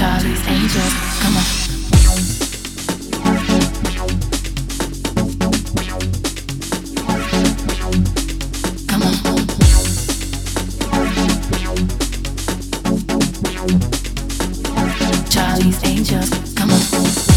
Charlie's Angels. Come on. Charlie's Angels, come on.